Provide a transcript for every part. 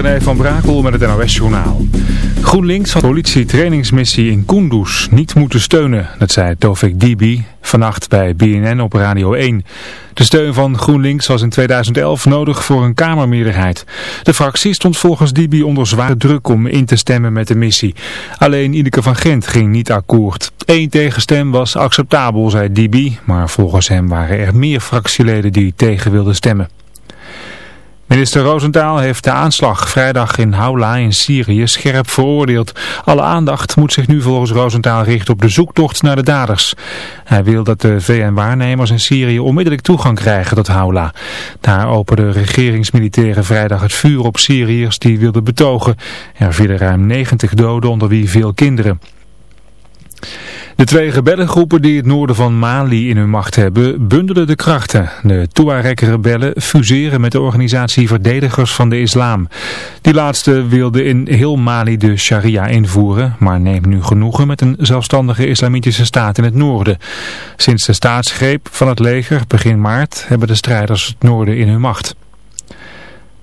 René van Brakel met het NOS-journaal. GroenLinks de politie-trainingsmissie in Kunduz niet moeten steunen. Dat zei Tofik Dibi vannacht bij BNN op Radio 1. De steun van GroenLinks was in 2011 nodig voor een Kamermeerderheid. De fractie stond volgens Dibi onder zware druk om in te stemmen met de missie. Alleen Ineke van Gent ging niet akkoord. Eén tegenstem was acceptabel, zei Dibi, maar volgens hem waren er meer fractieleden die tegen wilden stemmen. Minister Rosenthal heeft de aanslag vrijdag in Haula in Syrië scherp veroordeeld. Alle aandacht moet zich nu volgens Rosenthal richten op de zoektocht naar de daders. Hij wil dat de VN-waarnemers in Syrië onmiddellijk toegang krijgen tot Haula. Daar openden regeringsmilitairen vrijdag het vuur op Syriërs die wilden betogen. Er vielen ruim 90 doden onder wie veel kinderen. De twee rebellengroepen die het noorden van Mali in hun macht hebben, bundelen de krachten. De Tuareg-rebellen fuseren met de organisatie Verdedigers van de Islam. Die laatste wilde in heel Mali de sharia invoeren, maar neemt nu genoegen met een zelfstandige islamitische staat in het noorden. Sinds de staatsgreep van het leger begin maart hebben de strijders het noorden in hun macht.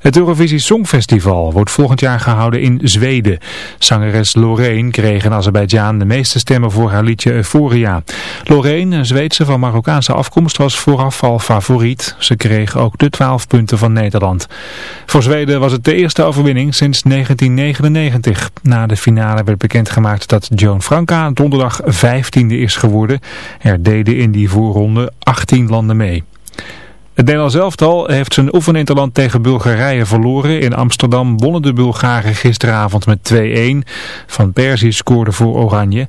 Het Eurovisie Songfestival wordt volgend jaar gehouden in Zweden. Zangeres Loreen kreeg in Azerbeidzjan de meeste stemmen voor haar liedje Euphoria. Loreen, een Zweedse van Marokkaanse afkomst, was vooraf al favoriet. Ze kreeg ook de 12 punten van Nederland. Voor Zweden was het de eerste overwinning sinds 1999. Na de finale werd bekendgemaakt dat Joan Franka donderdag 15e is geworden. Er deden in die voorronde 18 landen mee. Het Nederlands elftal heeft zijn oefeninterland tegen Bulgarije verloren. In Amsterdam wonnen de Bulgaren gisteravond met 2-1. Van Persie scoorde voor Oranje.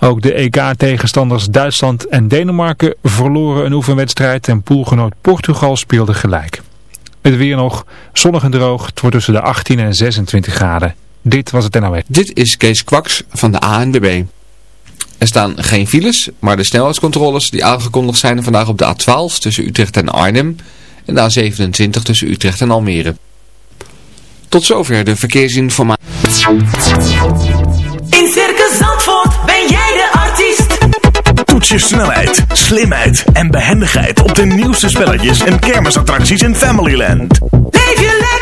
Ook de EK-tegenstanders Duitsland en Denemarken verloren een oefenwedstrijd. En poolgenoot Portugal speelde gelijk. Het weer nog zonnig en droog. Het wordt tussen de 18 en 26 graden. Dit was het NOS. Dit is Kees Kwaks van de ANWB. Er staan geen files, maar de snelheidscontroles die aangekondigd zijn vandaag op de A12 tussen Utrecht en Arnhem en de A27 tussen Utrecht en Almere. Tot zover de verkeersinformatie. In Circus Zandvoort ben jij de artiest. Toets je snelheid, slimheid en behendigheid op de nieuwste spelletjes en kermisattracties in Familyland. Leef je lekker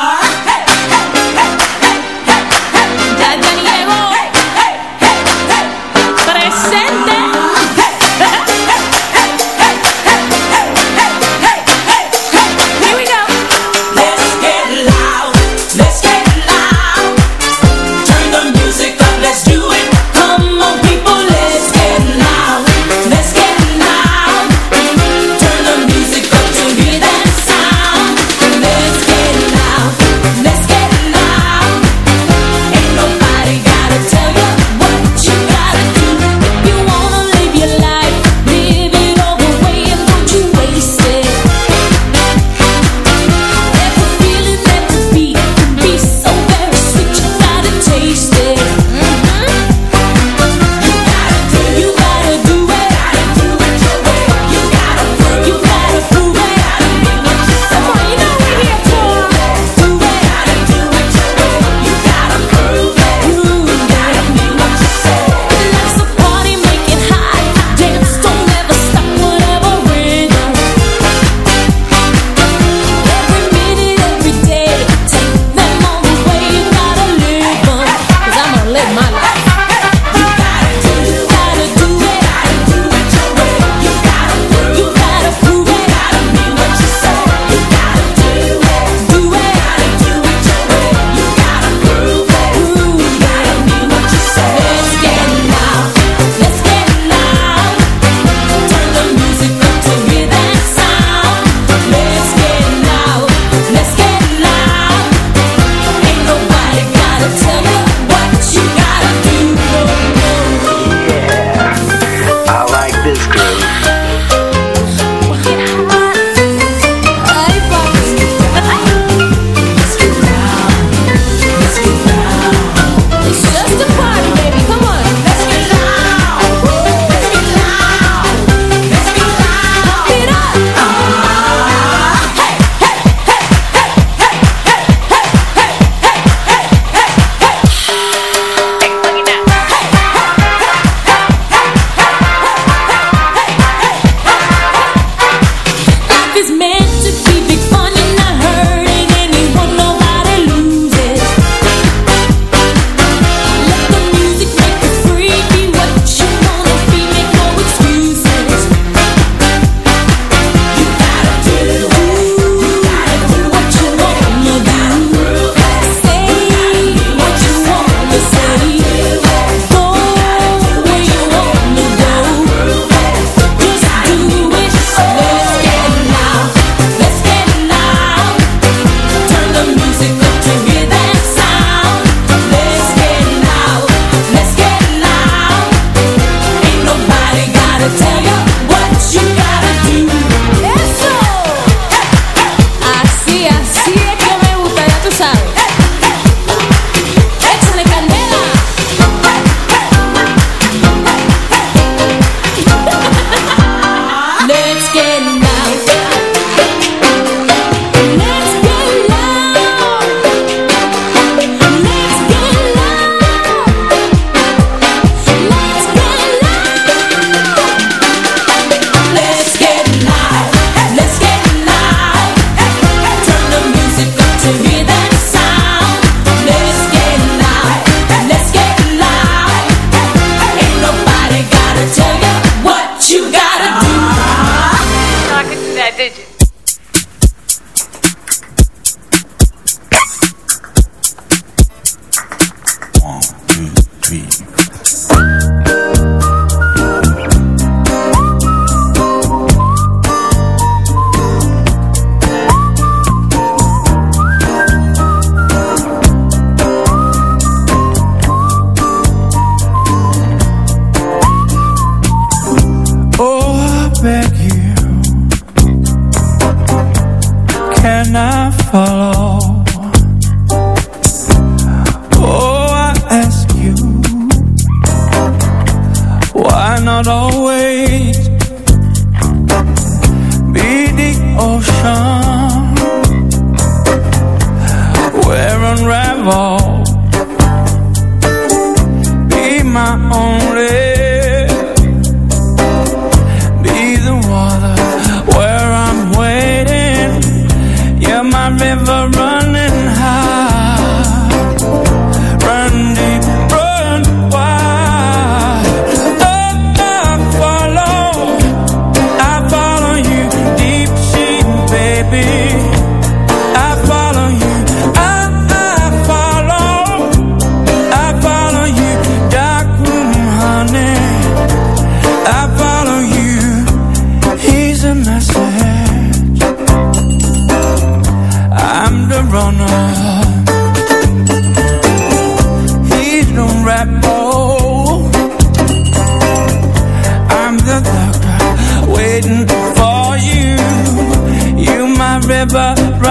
never run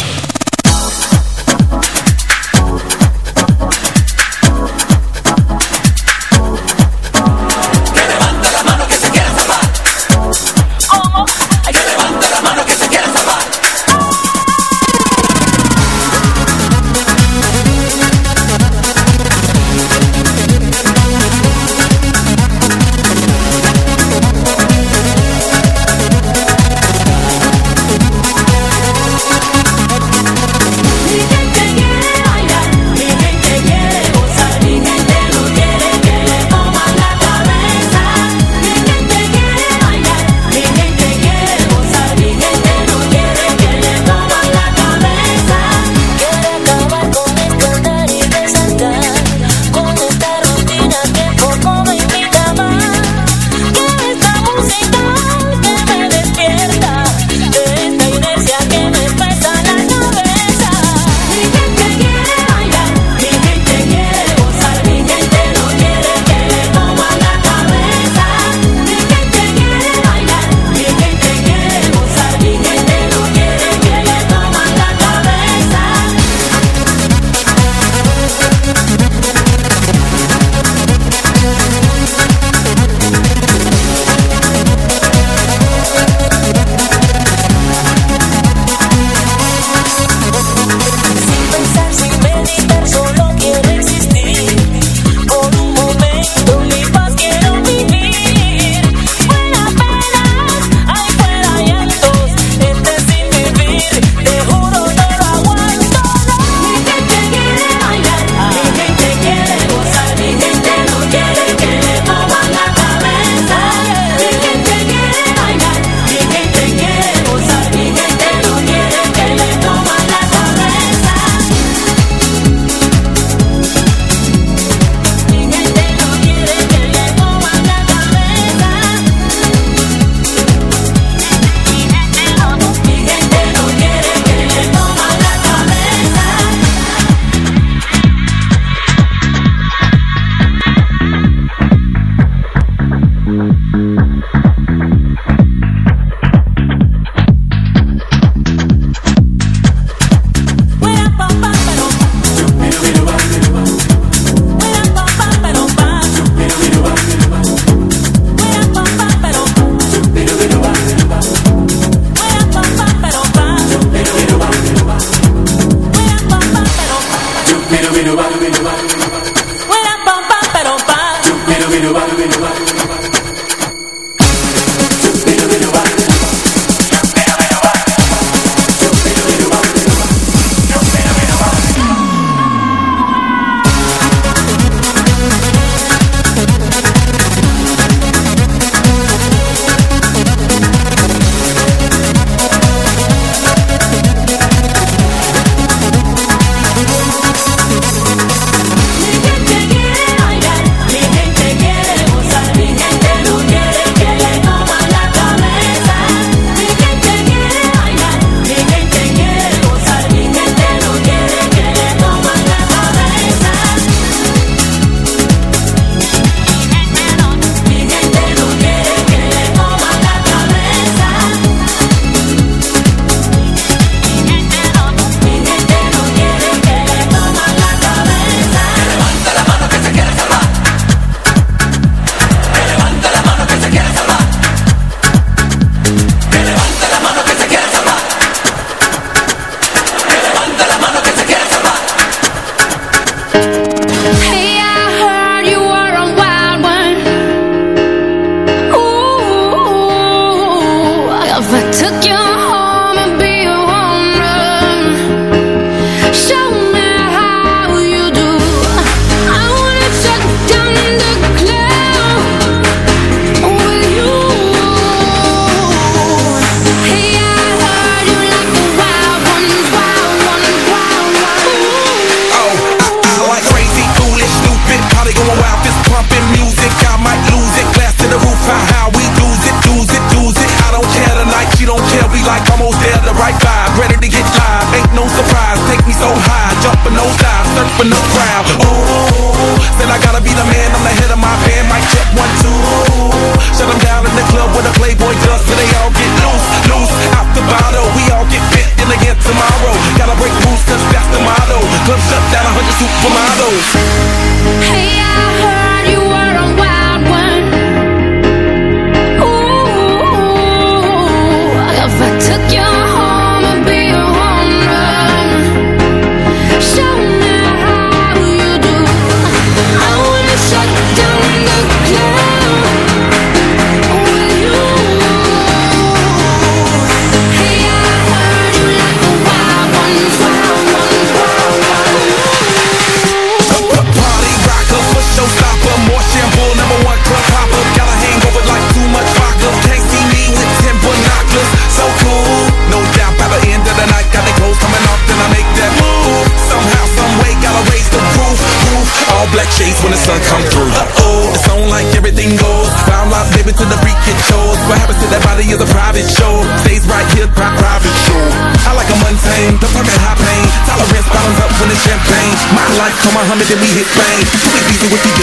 till we hit bang. Let me beat it with the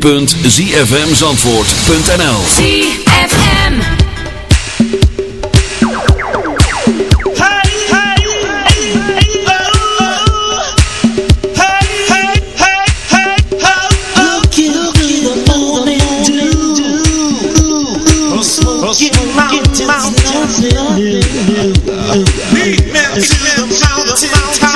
www.zfmzandvoort.nl ZFM. Meet me, mountain.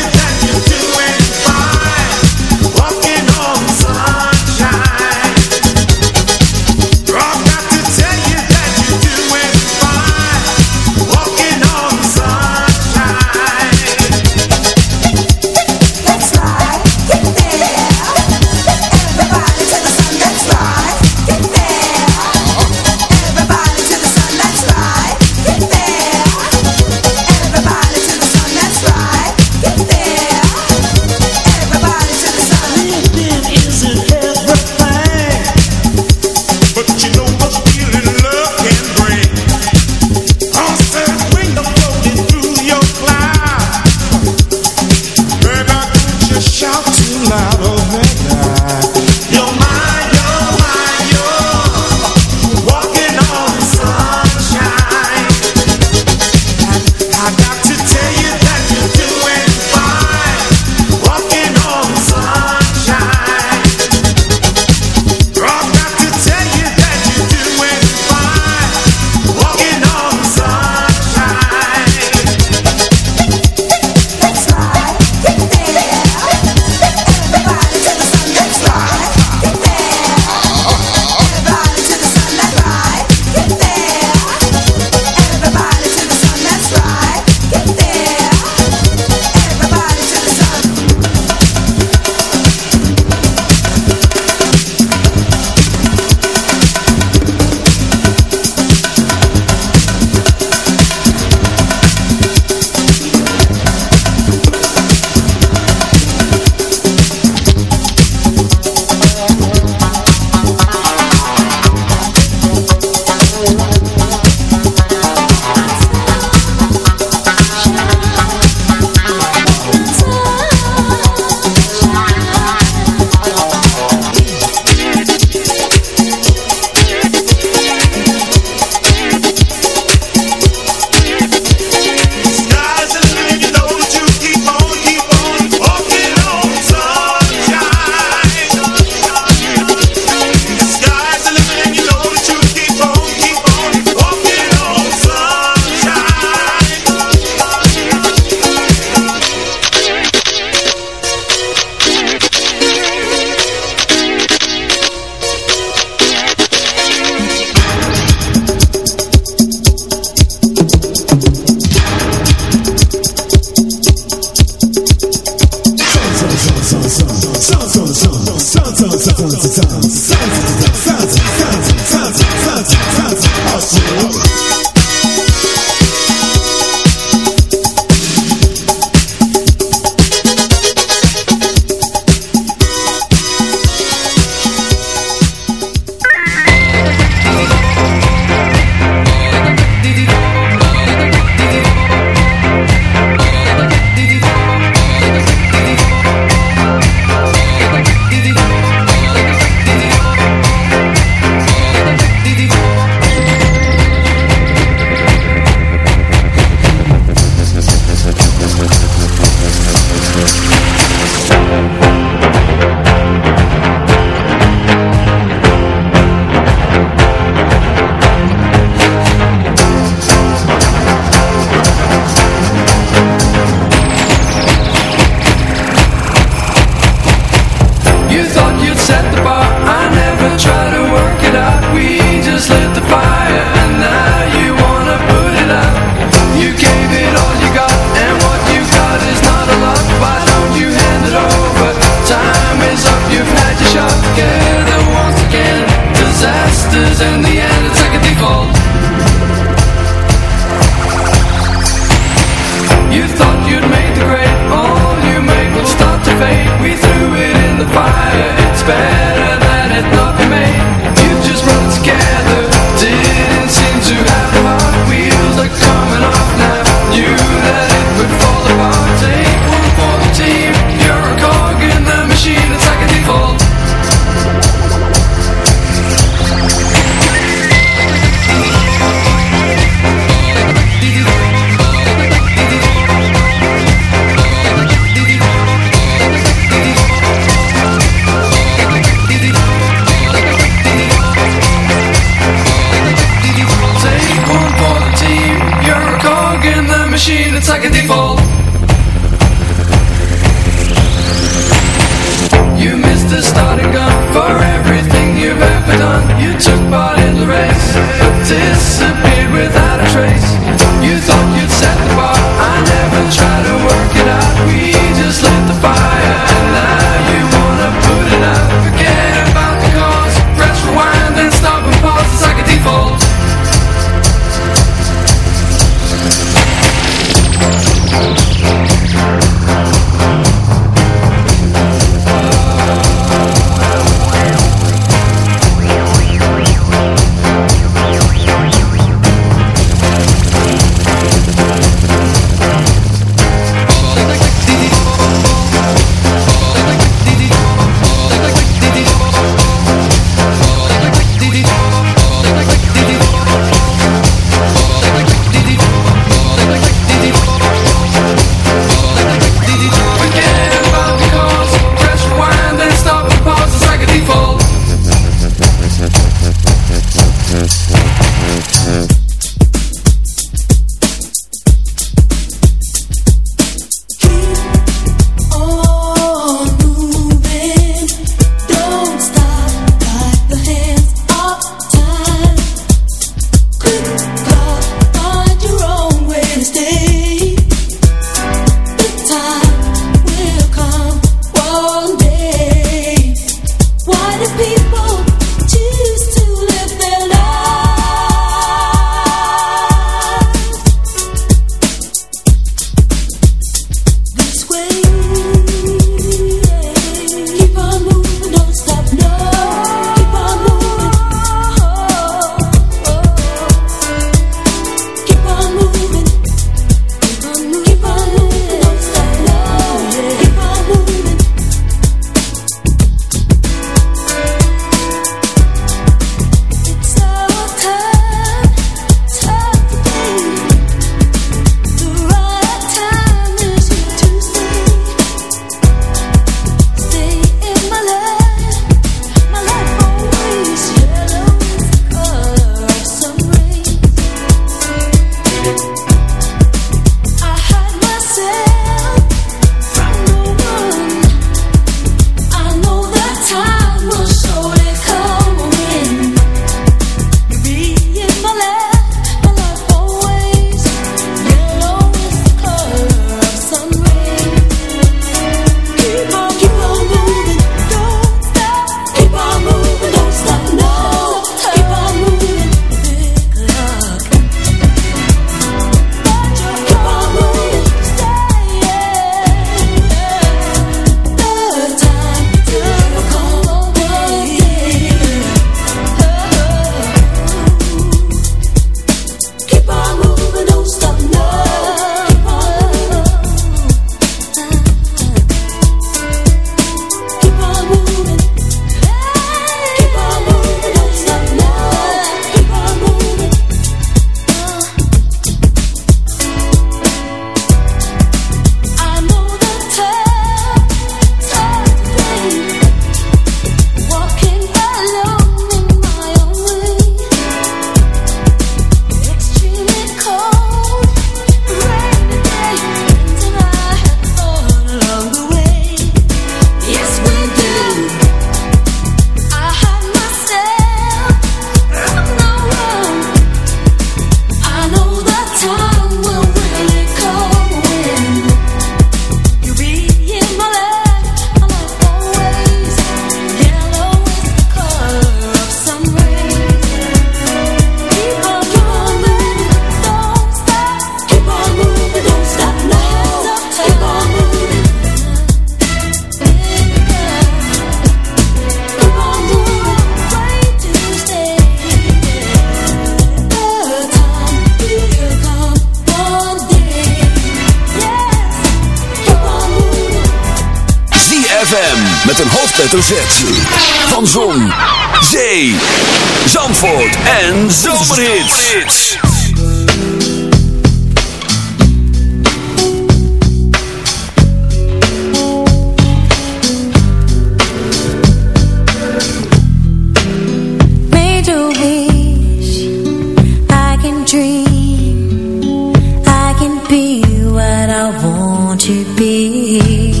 see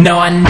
No, I.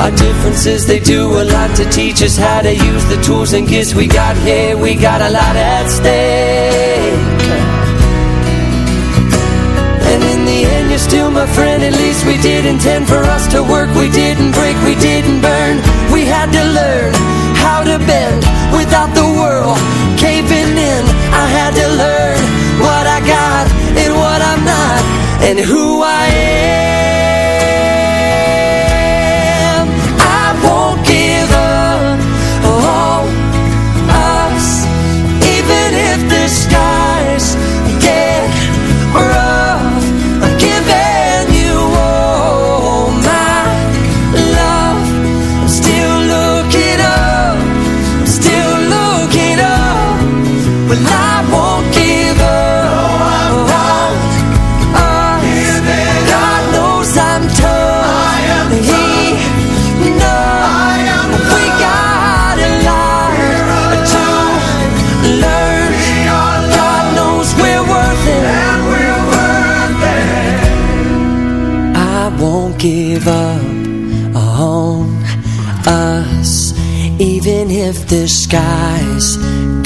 Our differences, they do a lot to teach us how to use the tools and gifts we got here. We got a lot at stake. And in the end, you're still my friend. At least we did intend for us to work. We didn't break, we didn't burn. We had to learn how to bend without the world caving in. I had to learn what I got and what I'm not and who I am.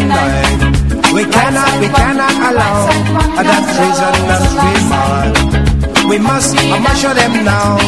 and. We cannot, we cannot allow that treason us we must, I must show them now.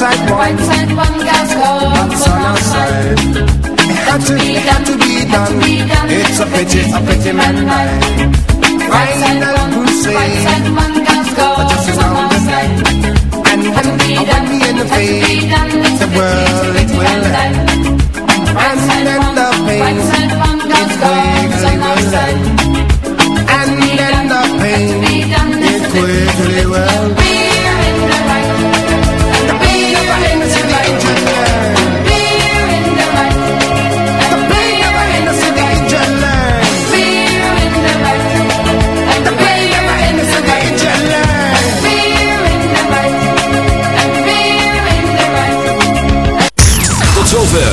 side, one, one side, one girl's gone. One son outside. It had to, be, had to be done. It's a pity, a pity man life. Right side, one, right side, one girl's gone. Just around the side. And when, and when we in the face, the world it will end. And then the pain, it quickly will end. And then the pain, it quickly will end.